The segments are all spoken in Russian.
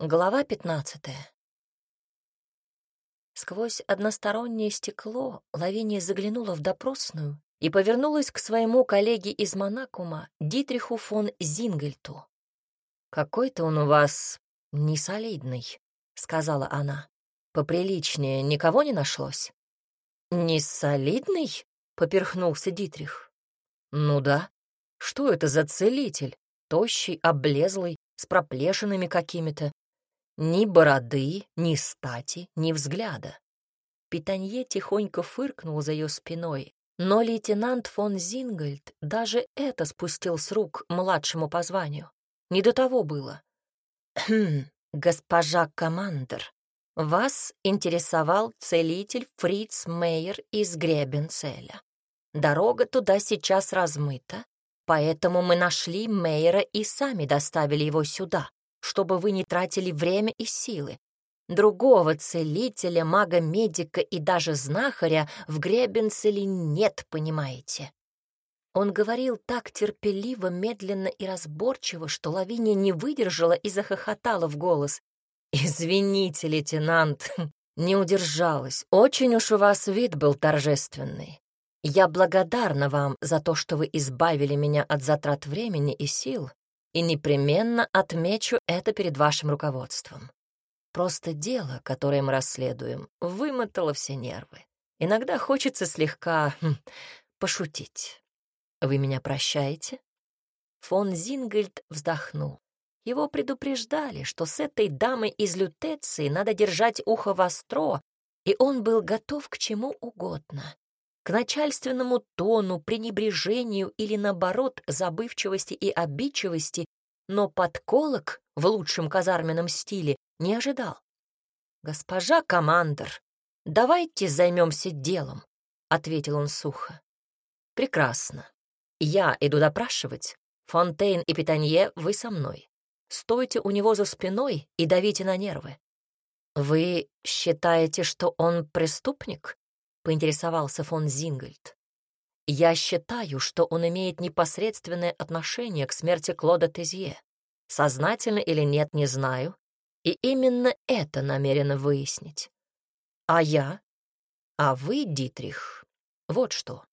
Глава пятнадцатая. Сквозь одностороннее стекло Лавиния заглянула в допросную и повернулась к своему коллеге из Монакума, Дитриху фон Зингельту. «Какой-то он у вас несолидный», — сказала она. «Поприличнее никого не нашлось?» «Несолидный?» — поперхнулся Дитрих. «Ну да. Что это за целитель? Тощий, облезлый, с проплешинами какими-то. Ни бороды, ни стати, ни взгляда. Питанье тихонько фыркнул за ее спиной, но лейтенант фон Зингольд даже это спустил с рук младшему по званию. Не до того было. «Хм, госпожа командир, вас интересовал целитель Фриц Мейер из Гребенцеля. Дорога туда сейчас размыта, поэтому мы нашли Мейера и сами доставили его сюда, чтобы вы не тратили время и силы. Другого целителя, мага-медика и даже знахаря в Гребенцеле нет, понимаете. Он говорил так терпеливо, медленно и разборчиво, что Лавиния не выдержала и захохотала в голос. «Извините, лейтенант, не удержалась. Очень уж у вас вид был торжественный. Я благодарна вам за то, что вы избавили меня от затрат времени и сил, и непременно отмечу это перед вашим руководством. Просто дело, которое мы расследуем, вымотало все нервы. Иногда хочется слегка хм, пошутить. Вы меня прощаете?» Фон Зингельд вздохнул. Его предупреждали, что с этой дамой из Лютеции надо держать ухо востро, и он был готов к чему угодно. К начальственному тону, пренебрежению или, наоборот, забывчивости и обидчивости, но подколок в лучшем казарменном стиле не ожидал. «Госпожа командор, давайте займемся делом», — ответил он сухо. «Прекрасно. Я иду допрашивать. Фонтейн и Питанье, вы со мной. Стойте у него за спиной и давите на нервы. «Вы считаете, что он преступник?» — поинтересовался фон Зингельд. «Я считаю, что он имеет непосредственное отношение к смерти Клода Тезье. Сознательно или нет, не знаю. И именно это намерена выяснить. А я? А вы, Дитрих, вот что.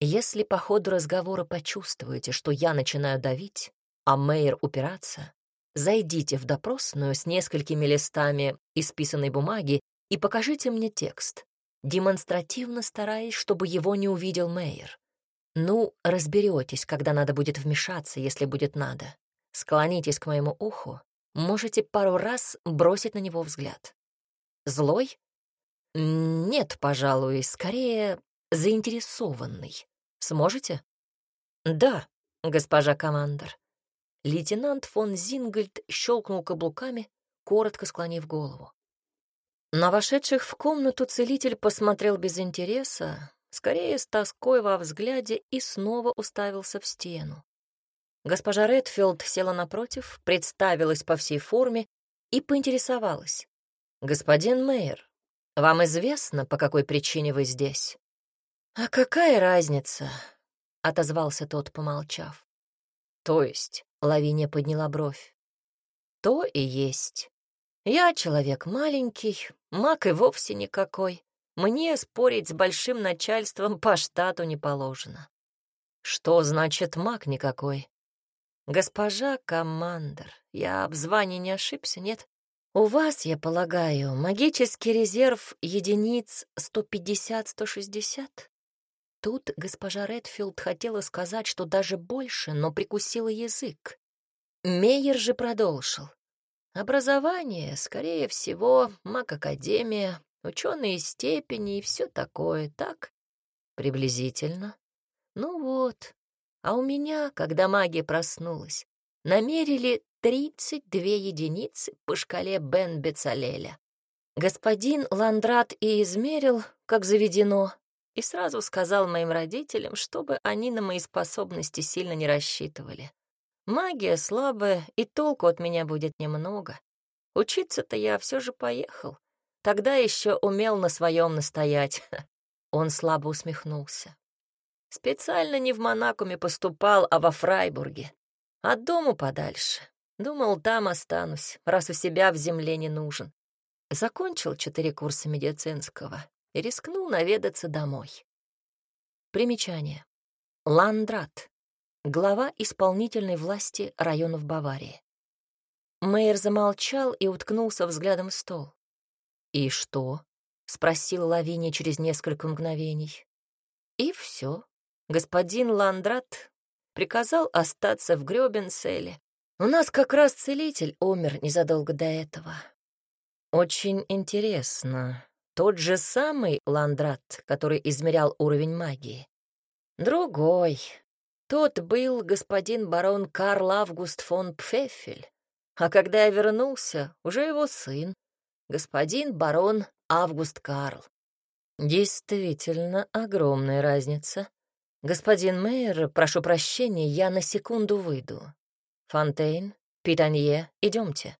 Если по ходу разговора почувствуете, что я начинаю давить, а Мейер упираться, Зайдите в допросную с несколькими листами исписанной бумаги и покажите мне текст, демонстративно стараясь, чтобы его не увидел Мейер. Ну, разберетесь, когда надо будет вмешаться, если будет надо. Склонитесь к моему уху, можете пару раз бросить на него взгляд. Злой? Нет, пожалуй, скорее заинтересованный. Сможете? Да, госпожа командор. Лейтенант фон Зингельд щелкнул каблуками, коротко склонив голову. На вошедших в комнату целитель посмотрел без интереса, скорее с тоской во взгляде и снова уставился в стену. Госпожа Редфилд села напротив, представилась по всей форме и поинтересовалась. «Господин Мейер, вам известно, по какой причине вы здесь?» «А какая разница?» — отозвался тот, помолчав. «То есть Лавиния подняла бровь. То и есть. Я человек маленький, маг и вовсе никакой. Мне спорить с большим начальством по штату не положено. Что значит маг никакой? Госпожа командор, я об звании не ошибся, нет? У вас, я полагаю, магический резерв единиц 150-160? Тут госпожа Редфилд хотела сказать, что даже больше, но прикусила язык. Мейер же продолжил. Образование, скорее всего, маг-академия, ученые степени и все такое, так? Приблизительно. Ну вот. А у меня, когда магия проснулась, намерили 32 единицы по шкале Бен Бецалеля. Господин Ландрат и измерил, как заведено, и сразу сказал моим родителям, чтобы они на мои способности сильно не рассчитывали. Магия слабая, и толку от меня будет немного. Учиться-то я все же поехал. Тогда еще умел на своем настоять. Он слабо усмехнулся. Специально не в Монакуме поступал, а во Фрайбурге. От дому подальше. Думал, там останусь, раз у себя в земле не нужен. Закончил четыре курса медицинского и рискнул наведаться домой. Примечание. Ландрат. Глава исполнительной власти районов Баварии. Мэйр замолчал и уткнулся взглядом в стол. «И что?» — спросила Лавиния через несколько мгновений. «И все. Господин Ландрат приказал остаться в Грёбенцеле. У нас как раз целитель умер незадолго до этого. Очень интересно. Тот же самый Ландрат, который измерял уровень магии. Другой. Тот был господин барон Карл Август фон Пфеффель. А когда я вернулся, уже его сын, господин барон Август Карл. Действительно огромная разница. Господин мэр, прошу прощения, я на секунду выйду. Фонтейн, Питанье, идемте.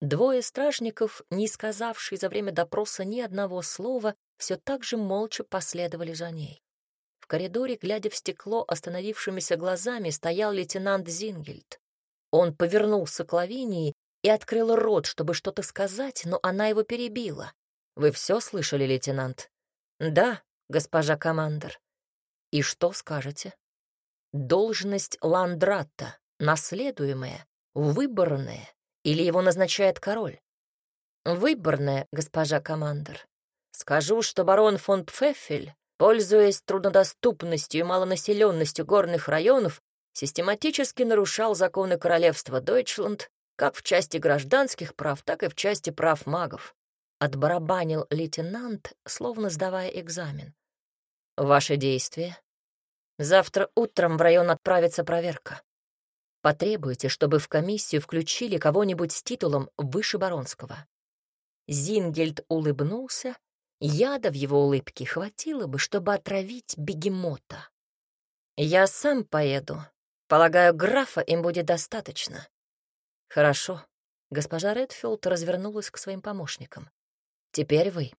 Двое стражников, не сказавшие за время допроса ни одного слова, все так же молча последовали за ней. В коридоре, глядя в стекло остановившимися глазами, стоял лейтенант Зингельд. Он повернулся к Лавинии и открыл рот, чтобы что-то сказать, но она его перебила. «Вы все слышали, лейтенант?» «Да, госпожа командор». «И что скажете?» «Должность Ландратта, наследуемая, выборная, или его назначает король?» «Выборная, госпожа командор. Скажу, что барон фон Пфеффель пользуясь труднодоступностью и малонаселенностью горных районов, систематически нарушал законы королевства Дойчланд как в части гражданских прав, так и в части прав магов. Отбарабанил лейтенант, словно сдавая экзамен. Ваши действия? Завтра утром в район отправится проверка. Потребуйте, чтобы в комиссию включили кого-нибудь с титулом выше баронского. Зингельд улыбнулся Яда в его улыбке хватило бы, чтобы отравить бегемота. «Я сам поеду. Полагаю, графа им будет достаточно». «Хорошо». Госпожа Редфилд развернулась к своим помощникам. «Теперь вы.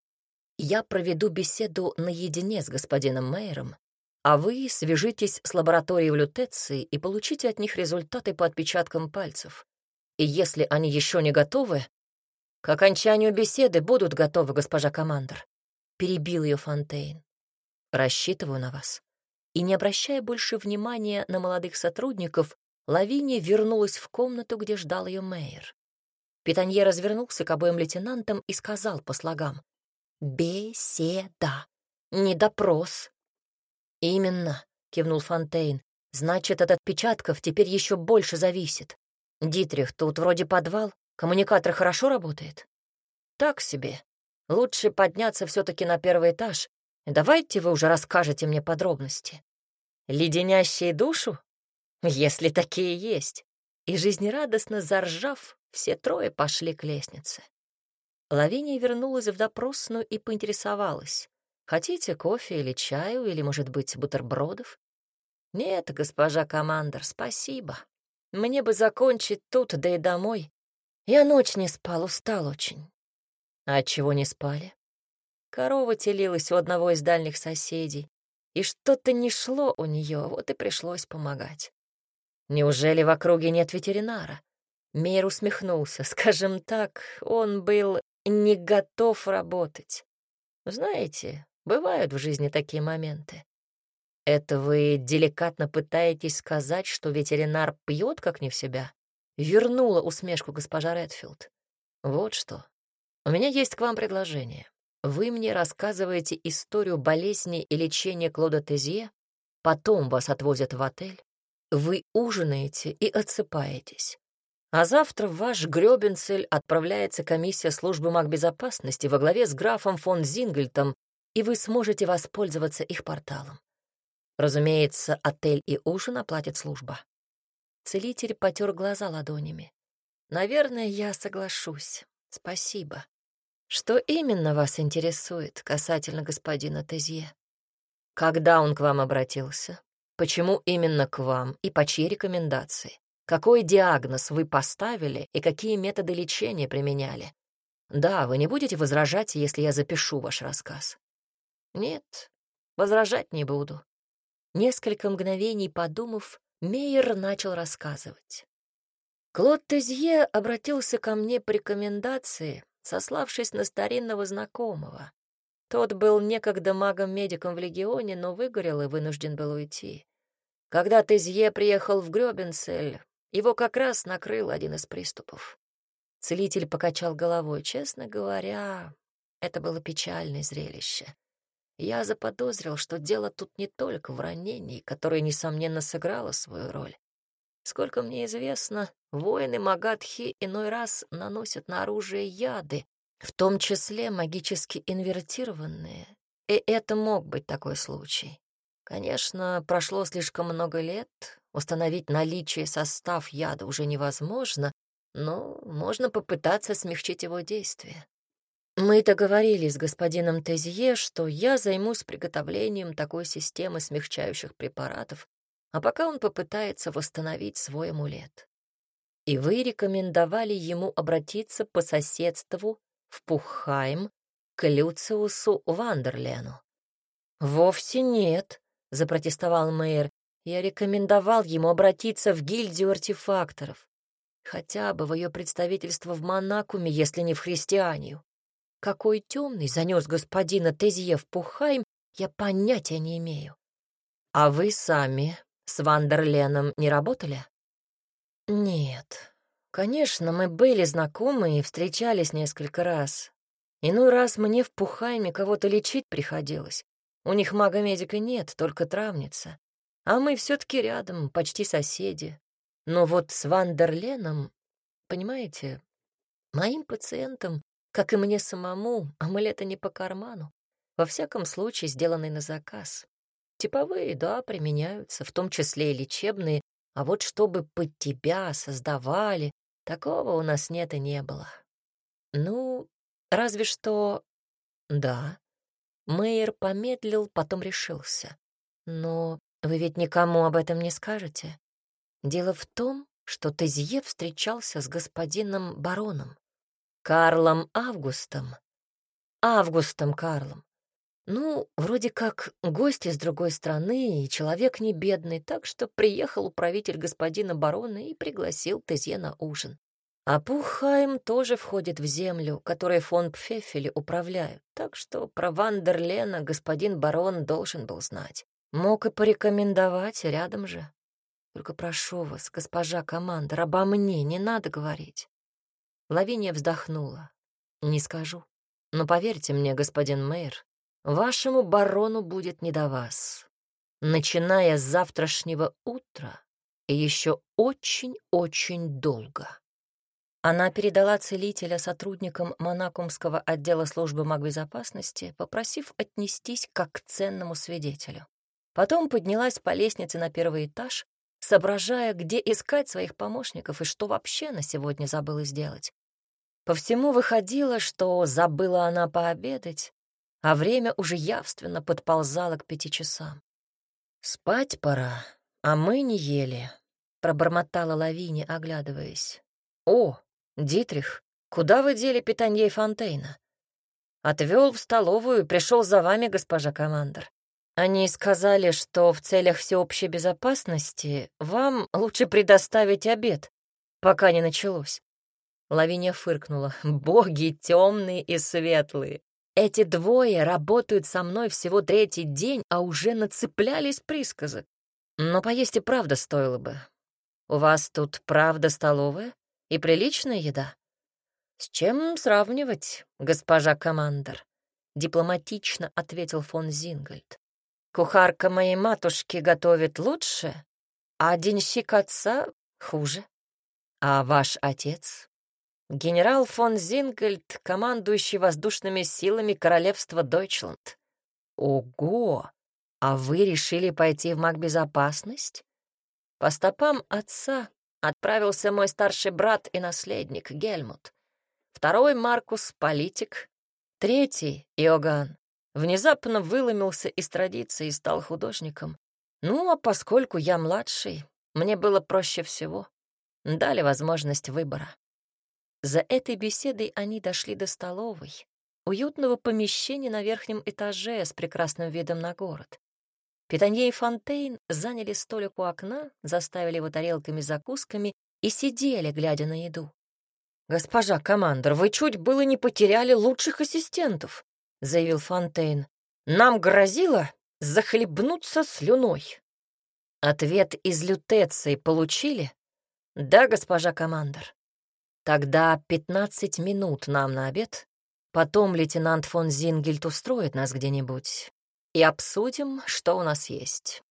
Я проведу беседу наедине с господином Мейером, а вы свяжитесь с лабораторией в Лютеции и получите от них результаты по отпечаткам пальцев. И если они еще не готовы, к окончанию беседы будут готовы, госпожа командор. Перебил ее Фонтейн. Рассчитываю на вас. И не обращая больше внимания на молодых сотрудников, Лавиния вернулась в комнату, где ждал ее Мейер. Питанье развернулся к обоим лейтенантам и сказал по слогам. «Беседа, не допрос». «Именно», — кивнул Фонтейн. «Значит, от отпечатков теперь еще больше зависит. Дитрих, тут вроде подвал, коммуникатор хорошо работает?» «Так себе», Лучше подняться все-таки на первый этаж. Давайте вы уже расскажете мне подробности. Леденящие душу? Если такие есть. И жизнерадостно заржав, все трое пошли к лестнице. Лавиния вернулась в допросную и поинтересовалась. «Хотите кофе или чаю, или, может быть, бутербродов?» «Нет, госпожа командор, спасибо. Мне бы закончить тут, да и домой. Я ночь не спал, устал очень. А чего не спали? Корова телилась у одного из дальних соседей, и что-то не шло у нее, вот и пришлось помогать. Неужели в округе нет ветеринара? Мейер усмехнулся. Скажем так, он был не готов работать. Знаете, бывают в жизни такие моменты. Это вы деликатно пытаетесь сказать, что ветеринар пьет как не в себя? Вернула усмешку госпожа Редфилд. Вот что. У меня есть к вам предложение. Вы мне рассказываете историю болезни и лечения Клода Тезье, потом вас отвозят в отель, вы ужинаете и отсыпаетесь. А завтра в ваш Грёбенцель отправляется комиссия службы магбезопасности во главе с графом фон Зингельтом, и вы сможете воспользоваться их порталом. Разумеется, отель и ужин оплатит служба. Целитель потер глаза ладонями. Наверное, я соглашусь. Спасибо. Что именно вас интересует касательно господина Тезье? Когда он к вам обратился? Почему именно к вам и по чьей рекомендации? Какой диагноз вы поставили и какие методы лечения применяли? Да, вы не будете возражать, если я запишу ваш рассказ. Нет, возражать не буду. Несколько мгновений подумав, Мейер начал рассказывать. Клод Тезье обратился ко мне по рекомендации, сославшись на старинного знакомого. Тот был некогда магом-медиком в Легионе, но выгорел и вынужден был уйти. Когда Тезье приехал в Грёбенцель, его как раз накрыл один из приступов. Целитель покачал головой. Честно говоря, это было печальное зрелище. Я заподозрил, что дело тут не только в ранении, которое, несомненно, сыграло свою роль. Сколько мне известно, воины Магадхи иной раз наносят на оружие яды, в том числе магически инвертированные. И это мог быть такой случай. Конечно, прошло слишком много лет, установить наличие состав яда уже невозможно, но можно попытаться смягчить его действие. Мы договорились с господином Тезье, что я займусь приготовлением такой системы смягчающих препаратов, а пока он попытается восстановить свой амулет. И вы рекомендовали ему обратиться по соседству в Пухайм к Люциусу Вандерлену. «Вовсе нет», — запротестовал мэр. «Я рекомендовал ему обратиться в гильдию артефакторов, хотя бы в ее представительство в Монакуме, если не в христианию. Какой темный занес господина Тезье в Пухайм, я понятия не имею. А вы сами с Вандерленом не работали? Нет. Конечно, мы были знакомы и встречались несколько раз. Иной раз мне в Пухайме кого-то лечить приходилось. У них мага-медика нет, только травница. А мы все таки рядом, почти соседи. Но вот с Вандерленом, понимаете, моим пациентам, как и мне самому, амулеты не по карману. Во всяком случае, сделанный на заказ. Типовые, да, применяются, в том числе и лечебные, а вот чтобы под тебя создавали, такого у нас нет и не было. Ну, разве что... Да. Мэйер помедлил, потом решился. Но вы ведь никому об этом не скажете. Дело в том, что Тезье встречался с господином бароном, Карлом Августом. Августом Карлом. Ну, вроде как гость из другой страны и человек не бедный, так что приехал управитель господина барона и пригласил Тезье на ужин. А Пухайм тоже входит в землю, которой фон Пфефели управляют, так что про Вандерлена господин барон должен был знать. Мог и порекомендовать рядом же. Только прошу вас, госпожа командор, обо мне не надо говорить. Лавиния вздохнула. Не скажу. Но поверьте мне, господин мэр, Вашему барону будет не до вас. Начиная с завтрашнего утра и еще очень-очень долго. Она передала целителя сотрудникам Монакумского отдела службы магбезопасности, попросив отнестись как к ценному свидетелю. Потом поднялась по лестнице на первый этаж, соображая, где искать своих помощников и что вообще на сегодня забыла сделать. По всему выходило, что забыла она пообедать, а время уже явственно подползало к пяти часам. «Спать пора, а мы не ели», — пробормотала Лавини, оглядываясь. «О, Дитрих, куда вы дели питанье Фонтейна?» «Отвел в столовую и пришел за вами, госпожа командор. Они сказали, что в целях всеобщей безопасности вам лучше предоставить обед, пока не началось». Лавиния фыркнула. «Боги темные и светлые! Эти двое работают со мной всего третий день, а уже нацеплялись присказы. Но поесть и правда стоило бы. У вас тут правда столовая и приличная еда? С чем сравнивать, госпожа командор? Дипломатично ответил фон Зингольд. Кухарка моей матушки готовит лучше, а денщик отца хуже. А ваш отец Генерал фон Зингельд, командующий воздушными силами королевства Дойчланд. Ого! А вы решили пойти в магбезопасность? По стопам отца отправился мой старший брат и наследник Гельмут. Второй Маркус — политик. Третий — Иоганн. Внезапно выломился из традиции и стал художником. Ну, а поскольку я младший, мне было проще всего. Дали возможность выбора. За этой беседой они дошли до столовой, уютного помещения на верхнем этаже с прекрасным видом на город. Питанье и Фонтейн заняли столик у окна, заставили его тарелками с закусками и сидели, глядя на еду. «Госпожа командор, вы чуть было не потеряли лучших ассистентов», — заявил Фонтейн. «Нам грозило захлебнуться слюной». Ответ из лютеции получили? Да, госпожа командор. Тогда пятнадцать минут нам на обед. Потом лейтенант фон Зингельт устроит нас где-нибудь и обсудим, что у нас есть.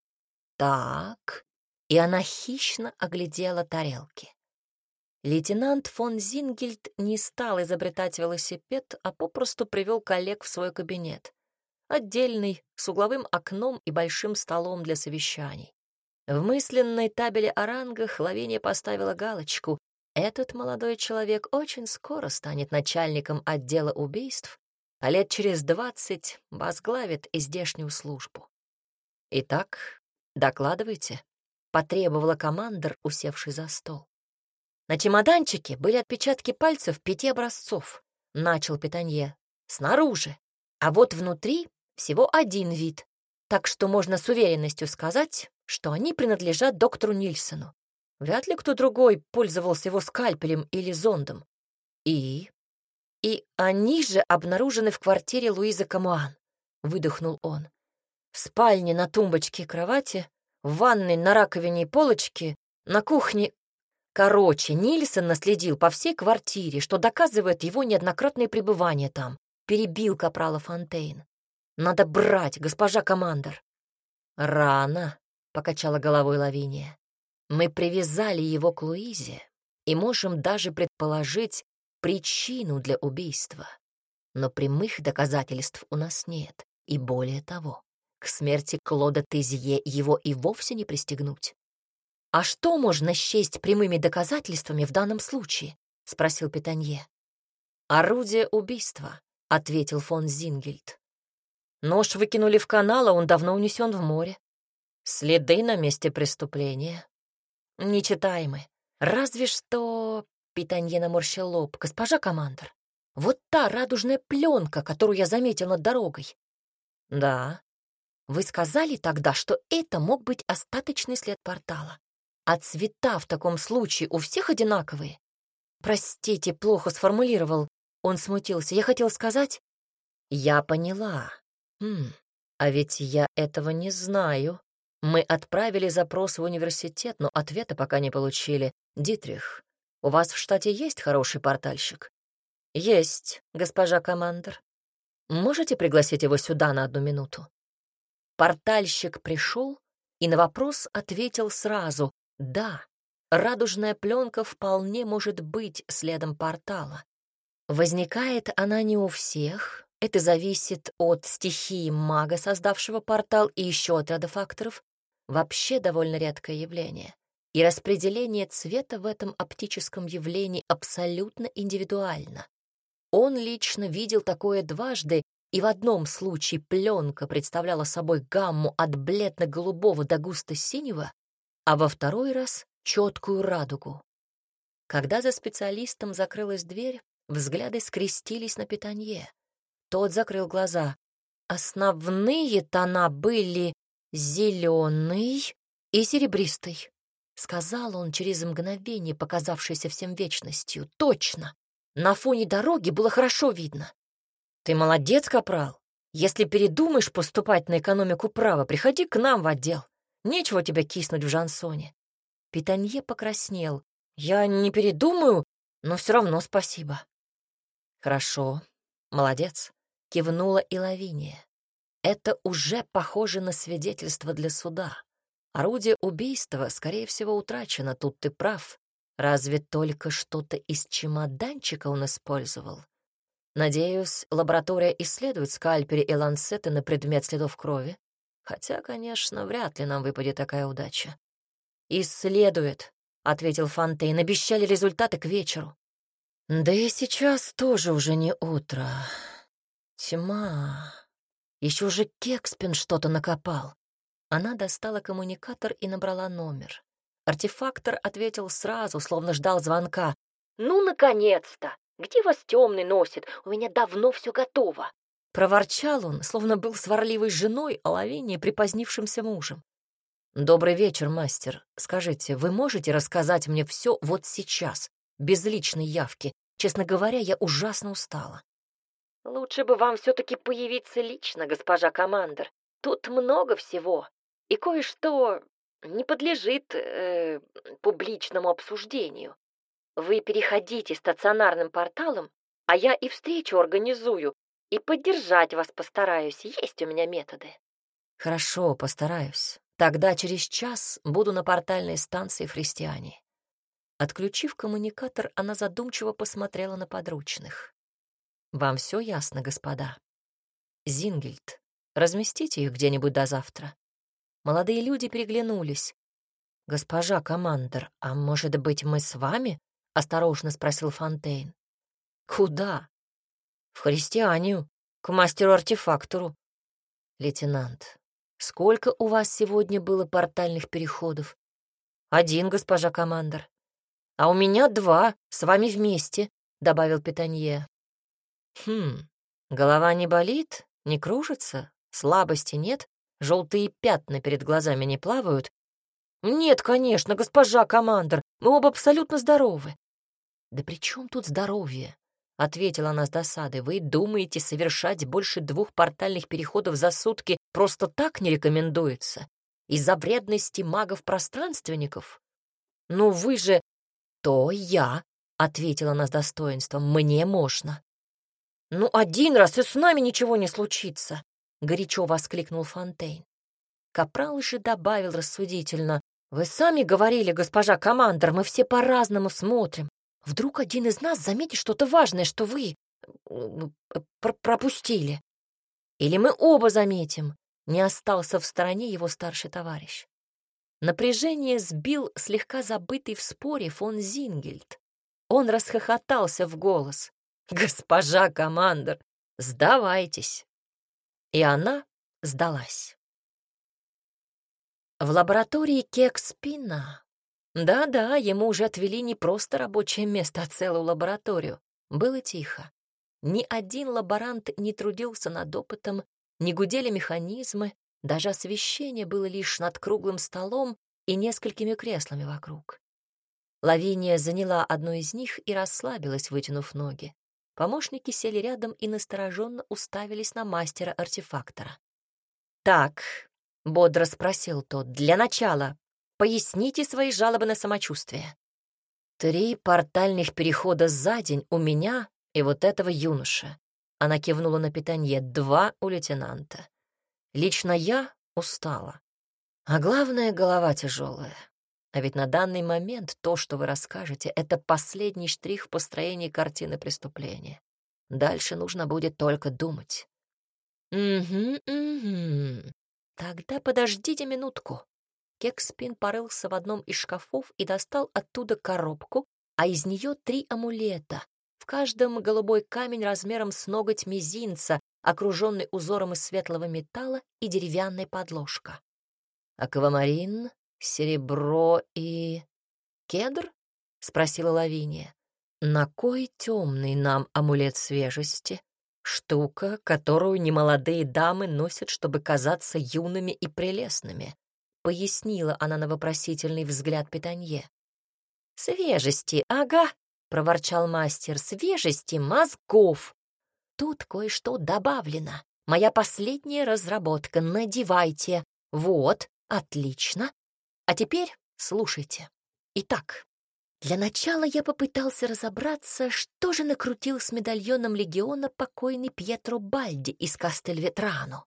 Так, и она хищно оглядела тарелки. Лейтенант фон Зингельд не стал изобретать велосипед, а попросту привел коллег в свой кабинет. Отдельный, с угловым окном и большим столом для совещаний. В мысленной табеле о рангах Лавиния поставила галочку. Этот молодой человек очень скоро станет начальником отдела убийств, а лет через двадцать возглавит и здешнюю службу. Итак, докладывайте потребовала командор, усевший за стол. На чемоданчике были отпечатки пальцев пяти образцов, начал Питанье. Снаружи. А вот внутри всего один вид, так что можно с уверенностью сказать, что они принадлежат доктору Нильсону. Вряд ли кто другой пользовался его скальпелем или зондом. И... И они же обнаружены в квартире Луизы Камуан, выдохнул он. В спальне на тумбочке кровати в ванной на раковине и полочке, на кухне. Короче, Нильсон наследил по всей квартире, что доказывает его неоднократное пребывание там. Перебил капрала Фонтейн. Надо брать, госпожа командор. Рано, покачала головой Лавиния. Мы привязали его к Луизе и можем даже предположить причину для убийства. Но прямых доказательств у нас нет, и более того, к смерти Клода Тезье его и вовсе не пристегнуть. «А что можно счесть прямыми доказательствами в данном случае?» — спросил Питанье. «Орудие убийства», — ответил фон Зингельд. «Нож выкинули в канал, а он давно унесен в море. Следы на месте преступления. Нечитаемы. Разве что...» — Питанье наморщил лоб. «Госпожа командор, вот та радужная пленка, которую я заметил над дорогой». «Да, вы сказали тогда, что это мог быть остаточный след портала. А цвета в таком случае у всех одинаковые? Простите, плохо сформулировал. Он смутился. Я хотел сказать... Я поняла. Хм, а ведь я этого не знаю. Мы отправили запрос в университет, но ответа пока не получили. Дитрих, у вас в штате есть хороший портальщик? Есть, госпожа командор. Можете пригласить его сюда на одну минуту? Портальщик пришел и на вопрос ответил сразу «Да, радужная пленка вполне может быть следом портала. Возникает она не у всех, это зависит от стихии мага, создавшего портал, и еще от ряда факторов. Вообще довольно редкое явление. И распределение цвета в этом оптическом явлении абсолютно индивидуально. Он лично видел такое дважды и в одном случае пленка представляла собой гамму от бледно-голубого до густо-синего, а во второй раз — четкую радугу. Когда за специалистом закрылась дверь, взгляды скрестились на питанье. Тот закрыл глаза. Основные тона были зеленый и серебристый. Сказал он через мгновение, показавшееся всем вечностью. Точно! На фоне дороги было хорошо видно. «Ты молодец, капрал. Если передумаешь поступать на экономику права, приходи к нам в отдел. Нечего тебя киснуть в жансоне». Питанье покраснел. «Я не передумаю, но все равно спасибо». «Хорошо, молодец», — кивнула и Лавиния. «Это уже похоже на свидетельство для суда. Орудие убийства, скорее всего, утрачено, тут ты прав. Разве только что-то из чемоданчика он использовал? Надеюсь, лаборатория исследует скальпели и ланцеты на предмет следов крови. Хотя, конечно, вряд ли нам выпадет такая удача. «Исследует», — ответил Фонтейн. «Обещали результаты к вечеру». «Да и сейчас тоже уже не утро. Тьма. Еще же Кекспин что-то накопал». Она достала коммуникатор и набрала номер. Артефактор ответил сразу, словно ждал звонка. «Ну, наконец-то! Где вас темный носит? У меня давно все готово!» Проворчал он, словно был сварливой женой, а Лавине припозднившимся мужем. «Добрый вечер, мастер. Скажите, вы можете рассказать мне все вот сейчас, без личной явки? Честно говоря, я ужасно устала». «Лучше бы вам все-таки появиться лично, госпожа командир. Тут много всего, и кое-что не подлежит э, публичному обсуждению. Вы переходите стационарным порталом, а я и встречу организую, и поддержать вас постараюсь. Есть у меня методы». «Хорошо, постараюсь. Тогда через час буду на портальной станции Христиане. Отключив коммуникатор, она задумчиво посмотрела на подручных. «Вам все ясно, господа? Зингельд, разместите их где-нибудь до завтра». Молодые люди переглянулись. «Госпожа командор, а может быть, мы с вами?» — осторожно спросил Фонтейн. «Куда?» «В христианию, к мастеру-артефактору». «Лейтенант, Сколько у вас сегодня было портальных переходов? Один, госпожа командор. А у меня два, с вами вместе, добавил Питанье. Хм, голова не болит, не кружится, слабости нет, желтые пятна перед глазами не плавают. Нет, конечно, госпожа командор, мы оба абсолютно здоровы. Да при чем тут здоровье? — ответила она с досадой. «Вы думаете, совершать больше двух портальных переходов за сутки просто так не рекомендуется? Из-за вредности магов-пространственников? Ну вы же...» «То я», — ответила она с достоинством, — «мне можно». «Ну, один раз, и с нами ничего не случится», — горячо воскликнул Фонтейн. Капрал же добавил рассудительно, «Вы сами говорили, госпожа командор, мы все по-разному смотрим. Вдруг один из нас заметит что-то важное, что вы э, пр пропустили. Или мы оба заметим. Не остался в стороне его старший товарищ. Напряжение сбил слегка забытый в споре фон Зингельд. Он расхохотался в голос. «Госпожа командор, сдавайтесь!» И она сдалась. В лаборатории Кекспина да-да, ему уже отвели не просто рабочее место, а целую лабораторию. Было тихо. Ни один лаборант не трудился над опытом, не гудели механизмы, даже освещение было лишь над круглым столом и несколькими креслами вокруг. Лавиния заняла одно из них и расслабилась, вытянув ноги. Помощники сели рядом и настороженно уставились на мастера-артефактора. «Так», — бодро спросил тот, — «для начала Поясните свои жалобы на самочувствие. Три портальных перехода за день у меня и вот этого юноша. Она кивнула на питанье. Два у лейтенанта. Лично я устала. А главное, голова тяжелая. А ведь на данный момент то, что вы расскажете, это последний штрих в построении картины преступления. Дальше нужно будет только думать. Угу, угу. Тогда подождите минутку. Кекспин порылся в одном из шкафов и достал оттуда коробку, а из нее три амулета. В каждом голубой камень размером с ноготь мизинца, окруженный узором из светлого металла и деревянная подложка. «Аквамарин, серебро и... кедр?» — спросила Лавиния. «На кой темный нам амулет свежести?» Штука, которую немолодые дамы носят, чтобы казаться юными и прелестными пояснила она на вопросительный взгляд Питанье. «Свежести, ага», — проворчал мастер, — «свежести мозгов. Тут кое-что добавлено. Моя последняя разработка. Надевайте. Вот, отлично. А теперь слушайте. Итак, для начала я попытался разобраться, что же накрутил с медальоном легиона покойный Пьетро Бальди из Кастельветрано.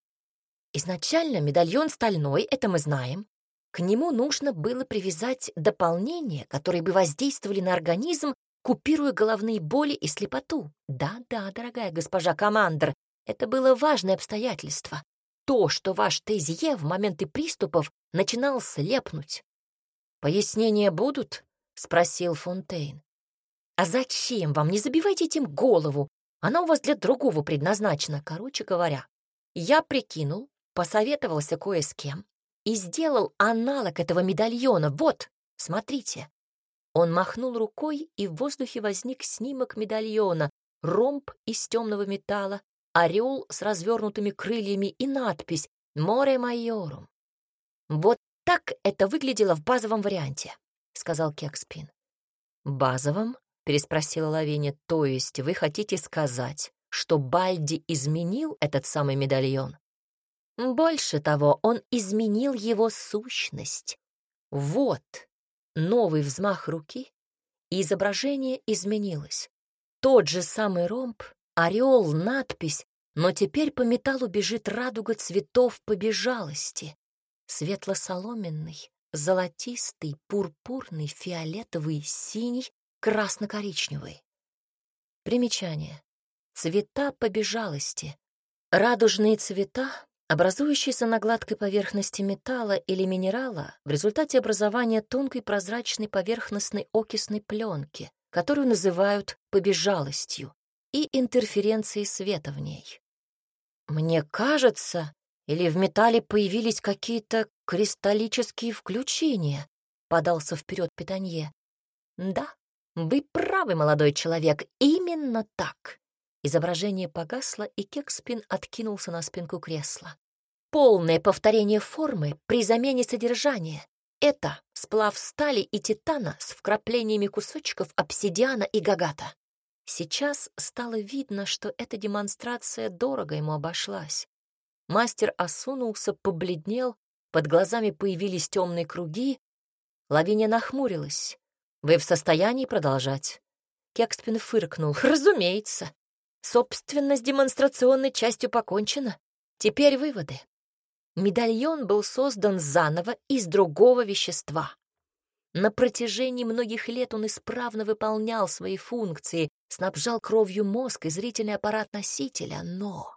Изначально медальон стальной, это мы знаем. К нему нужно было привязать дополнения, которые бы воздействовали на организм, купируя головные боли и слепоту. Да-да, дорогая госпожа командор, это было важное обстоятельство. То, что ваш Тезье в моменты приступов начинал слепнуть. «Пояснения будут?» — спросил Фонтейн. «А зачем вам? Не забивайте этим голову. Она у вас для другого предназначена, короче говоря. Я прикинул, посоветовался кое с кем и сделал аналог этого медальона. Вот, смотрите. Он махнул рукой, и в воздухе возник снимок медальона, ромб из темного металла, орел с развернутыми крыльями и надпись «Море майорум». Вот так это выглядело в базовом варианте», — сказал Кекспин. «Базовом?» — переспросила Лавиния. «То есть вы хотите сказать, что Бальди изменил этот самый медальон?» «Больше того, он изменил его сущность. Вот новый взмах руки, и изображение изменилось. Тот же самый ромб, орел, надпись, но теперь по металлу бежит радуга цветов побежалости. Светло-соломенный, золотистый, пурпурный, фиолетовый, синий, красно-коричневый. Примечание. Цвета побежалости. Радужные цвета, образующиеся на гладкой поверхности металла или минерала в результате образования тонкой прозрачной поверхностной окисной пленки, которую называют побежалостью, и интерференцией света в ней. Мне кажется, или в металле появились какие-то кристаллические включения, подался вперед Питанье. Да, вы правы, молодой человек, именно так. Изображение погасло, и Кекспин откинулся на спинку кресла. Полное повторение формы при замене содержания. Это сплав стали и титана с вкраплениями кусочков обсидиана и гагата. Сейчас стало видно, что эта демонстрация дорого ему обошлась. Мастер осунулся, побледнел, под глазами появились темные круги. Лавиния нахмурилась. «Вы в состоянии продолжать?» Кекспин фыркнул. «Разумеется. Собственно, с демонстрационной частью покончено. Теперь выводы. Медальон был создан заново из другого вещества. На протяжении многих лет он исправно выполнял свои функции, снабжал кровью мозг и зрительный аппарат носителя, но,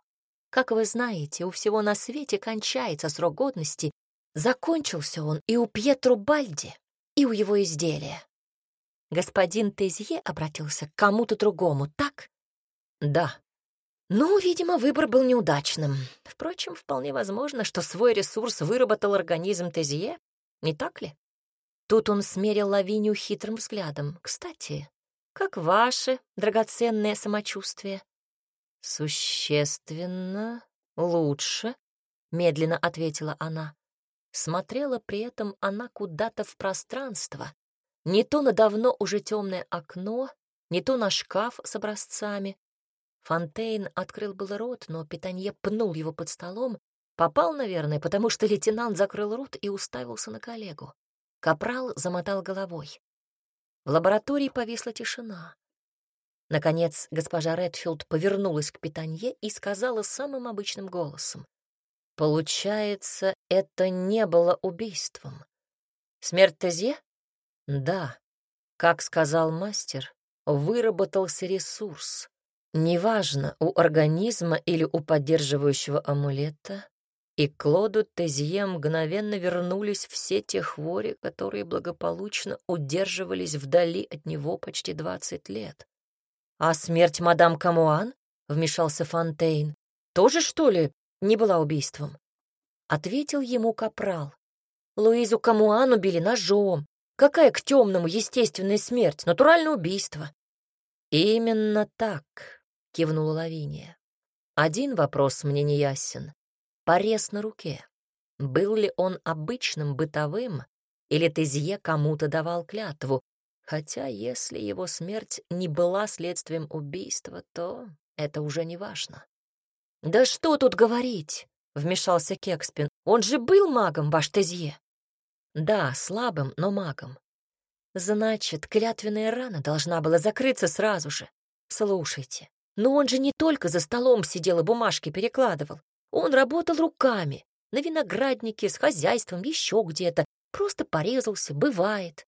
как вы знаете, у всего на свете кончается срок годности, закончился он и у Пьетро Бальди, и у его изделия. Господин Тезье обратился к кому-то другому, так? Да. Ну, видимо, выбор был неудачным. Впрочем, вполне возможно, что свой ресурс выработал организм Тезье, не так ли? Тут он смерил Лавинию хитрым взглядом. «Кстати, как ваше драгоценное самочувствие?» «Существенно лучше», — медленно ответила она. Смотрела при этом она куда-то в пространство, не то на давно уже темное окно, не то на шкаф с образцами. Фонтейн открыл был рот, но Питанье пнул его под столом. Попал, наверное, потому что лейтенант закрыл рот и уставился на коллегу. Капрал замотал головой. В лаборатории повисла тишина. Наконец госпожа Редфилд повернулась к Питанье и сказала самым обычным голосом. «Получается, это не было убийством. Смерть Тезье? Да. Как сказал мастер, выработался ресурс. Неважно, у организма или у поддерживающего амулета, и Клоду Тезье мгновенно вернулись все те хвори, которые благополучно удерживались вдали от него почти двадцать лет. «А смерть мадам Камуан?» — вмешался Фонтейн. «Тоже, что ли, не была убийством?» Ответил ему капрал. «Луизу Камуан убили ножом. Какая к темному естественная смерть? Натуральное убийство». «Именно так», — кивнула Лавиния. «Один вопрос мне не ясен порез на руке. Был ли он обычным, бытовым, или Тезье кому-то давал клятву? Хотя если его смерть не была следствием убийства, то это уже не важно. «Да что тут говорить?» — вмешался Кекспин. «Он же был магом, ваш Тезье». «Да, слабым, но магом. Значит, клятвенная рана должна была закрыться сразу же. Слушайте, но он же не только за столом сидел и бумажки перекладывал. Он работал руками, на винограднике, с хозяйством, еще где-то. Просто порезался, бывает.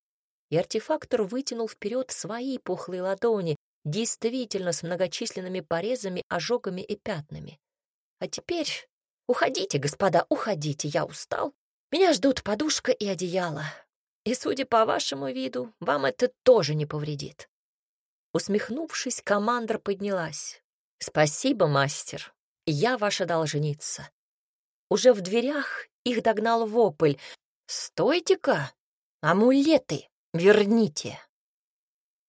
И артефактор вытянул вперед свои пухлые ладони, действительно с многочисленными порезами, ожогами и пятнами. А теперь уходите, господа, уходите, я устал. Меня ждут подушка и одеяло. И, судя по вашему виду, вам это тоже не повредит. Усмехнувшись, командор поднялась. «Спасибо, мастер. Я ваша должница. Уже в дверях их догнал вопль. «Стойте-ка! Амулеты! Верните!»